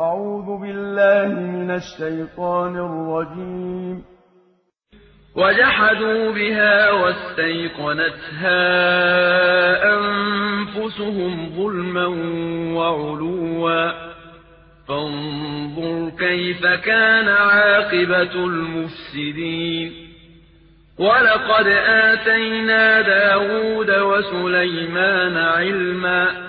أعوذ بالله من الشيطان الرجيم. وجحدوا بها واستيقنتها أنفسهم ظلما وعلوا. فانظر كيف كان عاقبة المفسدين. ولقد آتينا داود وسليمان علما.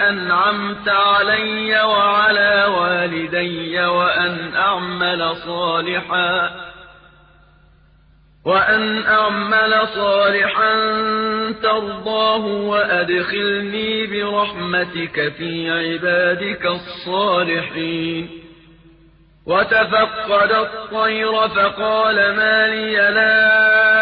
أنعمت علي وعلى والدي وأن أعمل صالحا وأن أعمل صالحا ترضاه وأدخلني برحمتك في عبادك الصالحين. وتفقد الطير فقال ما لي لا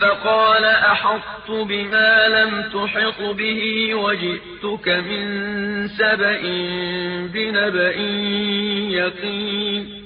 فقال أحطت بما لم تحط به وجئتك من سبأ بنبأ يقين